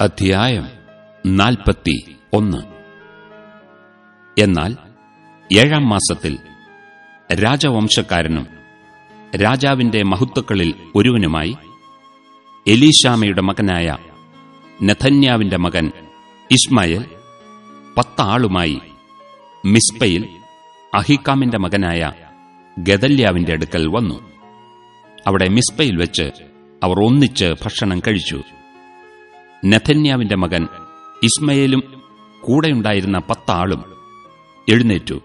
അധ്യായം നാൽപ്പത്തി ഒന്ന്. എന്നാൽ ഏഴാം മാസത്തിൽ രാജവംശക്കാരനും രാജാവിന്റെ മഹത്വക്കളിൽ ഒരുവനുമായി എലീഷാമയുടെ മകനായ നഥന്യാവിന്റെ മകൻ ഇസ്മായേൽ പത്താളുമായി മിസ്പയിൽ അഹിക്കാമിന്റെ മകനായ ഗദല്യാവിന്റെ അടുക്കൽ വന്നു. അവിടെ മിസ്പയിൽ വെച്ച് അവർ ഒന്നിച്ച് ഭക്ഷണം കഴിച്ചു. നെഥന്യാവിന്റെ മകൻ ഇസ്മയേലും കൂടെയുണ്ടായിരുന്ന പത്താളും എഴുന്നേറ്റു.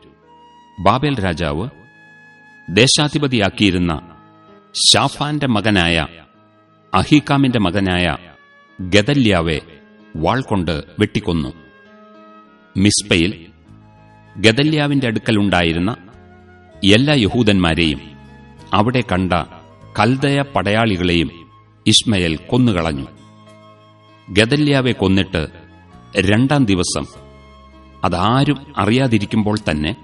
ബാബേൽ രാജാവ് ദേശാധിപതിയാക്കിയിരുന്ന ഷാഫാന്റെ മകനായ അഹീകാമിന്റെ മകനായ ഗദല്യാവെ വാൾ കൊണ്ട് വെട്ടിക്കൊന്നു. മിസ്പയിൽ ഗദല്യാവിന്റെ അടുക്കലുണ്ടായിരുന്ന എല്ലാ യഹൂദന്മാരെയും അവിടെ കണ്ട കൽദയ പടയാളികളെയും ഇസ്മയേൽ കൊന്നുകളഞ്ഞു. ഗദല്യാവെ കൊന്നിട്ട് രണ്ടാം ദിവസം അതാരും അറിയാതിരിക്കുമ്പോൾ തന്നെ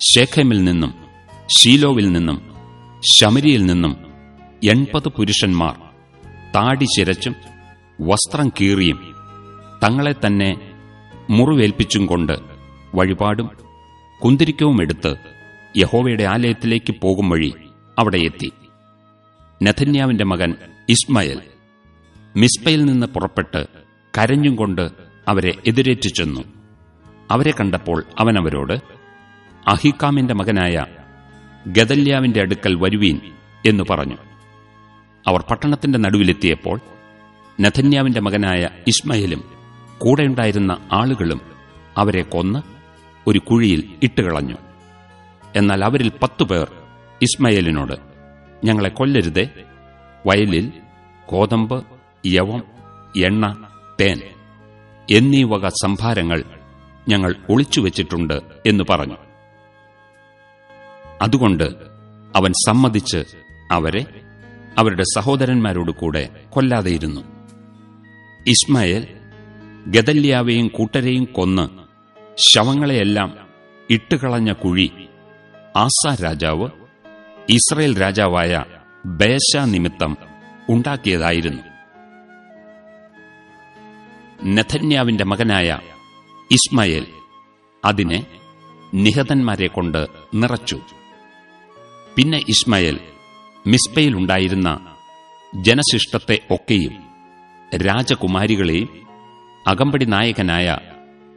ഷേഖമിൽ നിന്നും ഷീലോവിൽ നിന്നും ശമരിയിൽ നിന്നും എൺപത് പുരുഷന്മാർ താടി ചിരച്ചും വസ്ത്രം കീറിയും തങ്ങളെ തന്നെ മുറിവേൽപ്പിച്ചും കൊണ്ട് വഴിപാടും കുന്തിരിക്കവും എടുത്ത് യഹോവയുടെ ആലയത്തിലേക്ക് പോകും വഴി അവിടെ എത്തി. നഥന്യാവിന്റെ മകൻ ഇസ്മയേൽ മിസ്പയിൽ നിന്ന് പുറപ്പെട്ട് കരഞ്ഞുകൊണ്ട് അവരെ എതിരേറ്റു ചെന്നു. അവരെ കണ്ടപ്പോൾ അവൻ അവരോട് അഹിക്കാമിന്റെ മകനായ ഗദല്യാവിന്റെ അടുക്കൽ വരുവീൻ എന്നു പറഞ്ഞു. അവർ പട്ടണത്തിന്റെ നടുവിലെത്തിയപ്പോൾ നഥന്യാവിന്റെ മകനായ ഇസ്മയിലും കൂടെയുണ്ടായിരുന്ന ആളുകളും അവരെ കൊന്ന് ഒരു കുഴിയിൽ ഇട്ടുകളഞ്ഞു. എന്നാൽ അവരിൽ പത്തുപേർ ഇസ്മയിലിനോട് ഞങ്ങളെ കൊല്ലരുതേ. വയലിൽ കോതമ്പ് യവം എണ്ണ തേൻ എന്നീ വക സംഭാരങ്ങൾ ഞങ്ങൾ ഒളിച്ചുവെച്ചിട്ടുണ്ട് എന്ന് പറഞ്ഞു. അതുകൊണ്ട് അവൻ സമ്മതിച്ച് അവരെ അവരുടെ സഹോദരന്മാരോട് കൂടെ കൊല്ലാതെയിരുന്നു. ഇസ്മായേൽ ഗദല്യാവെയും കൂട്ടരെയും കൊന്ന് ശവങ്ങളെയെല്ലാം ഇട്ടുകളഞ്ഞ കുഴി ആസ രാജാവ് ഇസ്രയേൽ രാജാവായ ബേശ നിമിത്തം ഉണ്ടാക്കിയതായിരുന്നു. നെഥന്യാവിന്റെ മകനായ ഇസ്മയേൽ അതിനെ നിഹതന്മാരെ കൊണ്ട് നിറച്ചു. പിന്നെ ഇസ്മയേൽ മിസ്ബയിലുണ്ടായിരുന്ന ജനശിഷ്ടത്തെ ഒക്കെയും രാജകുമാരികളെയും അകമ്പടി നായകനായ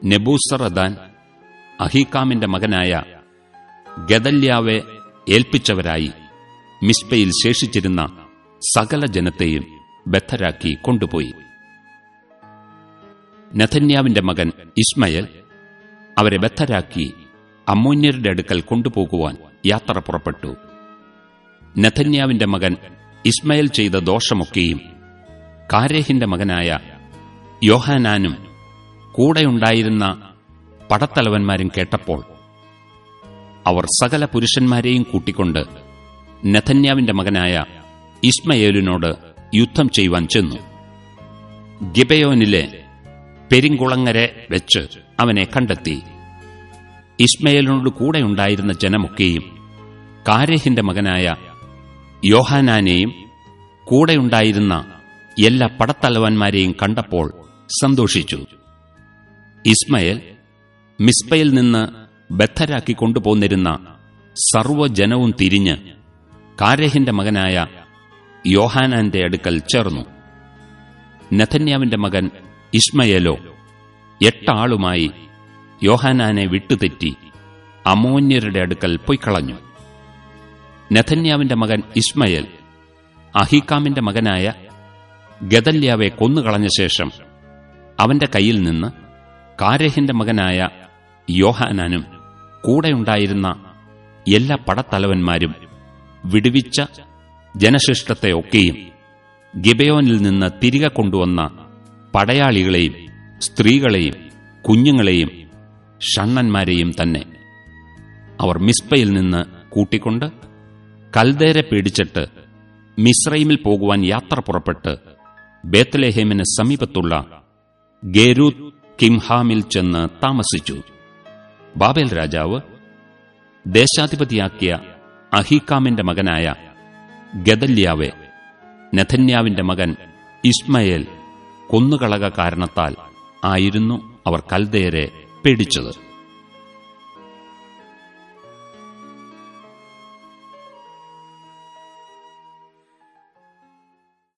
നെബൂസറദാൻ അഹീകാമിന്റെ മകനായ ഗദല്യാവെ ഏൽപ്പിച്ചവരായി മിസ്ബയിൽ ശേഷിച്ചിരുന്ന സകല ജനത്തെയും ബദ്ധരാക്കി കൊണ്ടുപോയി. നഥന്യാവിന്റെ മകൻ ഇസ്മയൽ അവരെ ബദ്ധരാക്കി അമ്മോന്യരുടെ അടുക്കൽ കൊണ്ടുപോകുവാൻ യാത്ര പുറപ്പെട്ടു. നഥന്യാവിന്റെ മകൻ ഇസ്മയൽ ചെയ്ത ദോഷമൊക്കെയും കാരേഹിന്റെ മകനായ യോഹാനാനും കൂടെയുണ്ടായിരുന്ന പടത്തലവന്മാരും കേട്ടപ്പോൾ അവർ സകല പുരുഷന്മാരെയും കൂട്ടിക്കൊണ്ട് നഥന്യാവിന്റെ മകനായ ഇസ്മയേലിനോട് യുദ്ധം ചെയ്യുവാൻ ചെന്നു. ഗിബയോനിലെ പെരിങ്കുളങ്ങരെ വെച്ച് അവനെ കണ്ടെത്തി. ഇസ്മയേലിനോട് കൂടെയുണ്ടായിരുന്ന ജനമൊക്കെയും കാരേഹിന്റെ മകനായ യോഹാനാനെയും കൂടെയുണ്ടായിരുന്ന എല്ലാ പടത്തലവന്മാരെയും കണ്ടപ്പോൾ സന്തോഷിച്ചു. ഇസ്മയേൽ മിസ്ബയിൽ നിന്ന് ബദ്ധരാക്കി കൊണ്ടുപോന്നിരുന്ന സർവജനവും തിരിഞ്ഞ് കാരേഹിന്റെ മകനായ യോഹാനാന്റെ അടുക്കൽ ചേർന്നു. നഥന്യാവിന്റെ മകൻ ഇസ്മയേലോ എട്ടാളുമായി യോഹാനാനെ വിട്ടുതെറ്റി അമോന്യരുടെ അടുക്കൽ പൊയ്ക്കളഞ്ഞു. നെഥന്യാവിന്റെ മകൻ ഇസ്മയൽ അഹീക്കാമിന്റെ മകനായ ഗദല്യാവെ കൊന്നുകളഞ്ഞ ശേഷം അവന്റെ കയ്യിൽ നിന്ന് കാരഹിന്റെ മകനായ യോഹാനാനും കൂടെയുണ്ടായിരുന്ന എല്ലാ പടത്തലവന്മാരും വിടുവിച്ച ജനശിഷ്ടത്തെയൊക്കെയും ഗിബയോനിൽ നിന്ന് തിരികെ കൊണ്ടുവന്ന പടയാളികളെയും സ്ത്രീകളെയും കുഞ്ഞുങ്ങളെയും ഷണ്ണന്മാരെയും തന്നെ അവർ മിസ്പയിൽ നിന്ന് കൂട്ടിക്കൊണ്ട് കൽദേരെ പേടിച്ചിട്ട് മിസ്രൈമിൽ പോകുവാൻ യാത്ര പുറപ്പെട്ട് ബേത്തലേഹേമിന് സമീപത്തുള്ള ഗേരൂത്ത് കിംഹാമിൽ ചെന്ന് താമസിച്ചു. ബാബേൽ രാജാവ് ദേശാധിപതിയാക്കിയ അഹീക്കാമിന്റെ മകനായ ഗദല്യാവെ നെഥന്യാവിന്റെ മകൻ ഇസ്മയേൽ കൊന്നുകളക കാരണത്താൽ ആയിരുന്നു അവർ കൽദയരെ പേടിച്ചത്.